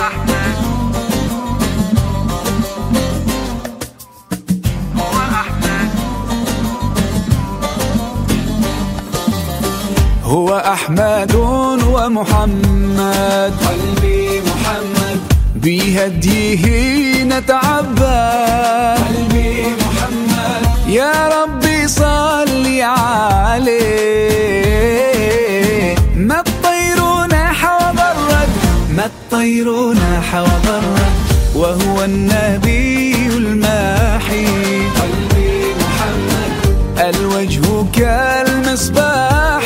أحمد هو أحمد ومحمد. قلبي محمد. بهديه نتعبد قلبي محمد. يا ربي النبي الماحي. قلبي محمد الوجه كالمصباح.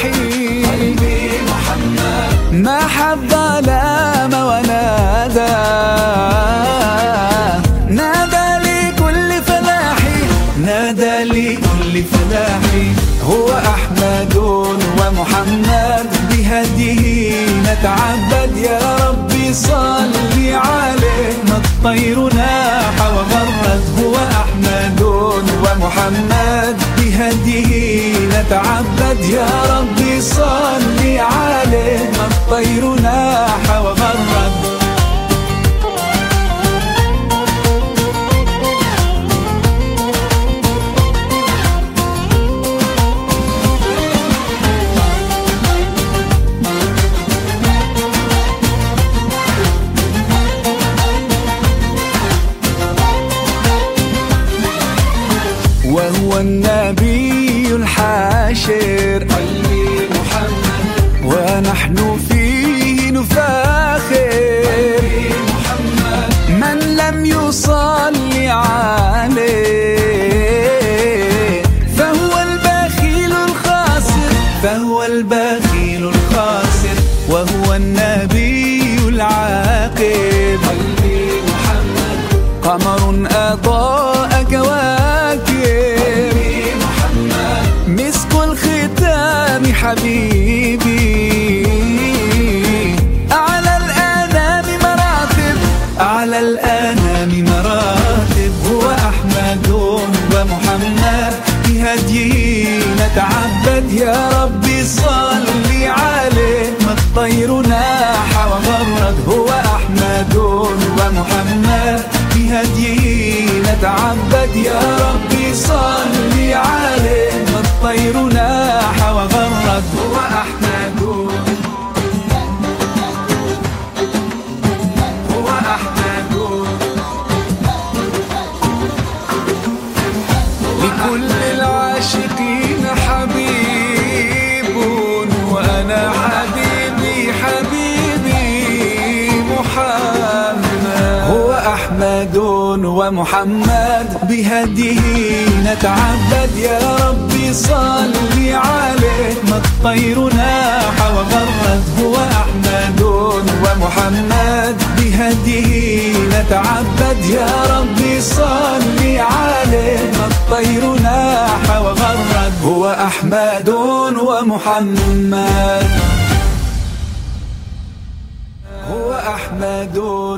قلبي محمد ما حب ظلام ونادى. نادى لكل فلاحي نادى لكل فلاحي هو أحمد ومحمد. بهديه نتعبد يا ربي صل بهديه نتعبد يا ربي صل عليه ما الطير ناح وغرد الحاشر قلبي محمد ونحن فيه نفاخر. محمد من لم يصلي عليه فهو البخيل الخاسر. فهو البخيل الخاسر. وهو النبي العاقب. قلبي محمد قمر أضاء الختام حبيبي. أعلى الأنام مراتب. أعلى الأنام مراتب. هو أحمد ومحمد. بهديه نتعبد. يا ربي صل عليه. ما الطير ناح وغرد. هو أحمد ومحمد. بهديه نتعبد. يا ربي صل عليه. ما الطير ناح هو أحمد. ومحمد بهديه. نتعبد يا ربي صل عليه. ما الطير ناح وغرد هو أحمد ومحمد بهديه. نتعبد يا ربي صل عليه. ما الطير ناح وغرد هو أحمد ومحمد. هو أحمد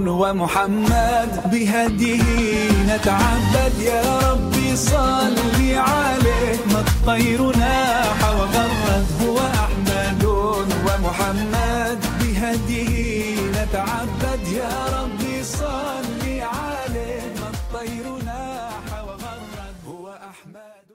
ومحمد بهديه نتعبد يا ربي صل عليه ما الطير ناح وغرد هو أحمد ومحمد بهديه نتعبد يا ربي صل عليه ما الطير ناح وغرد هو أحمد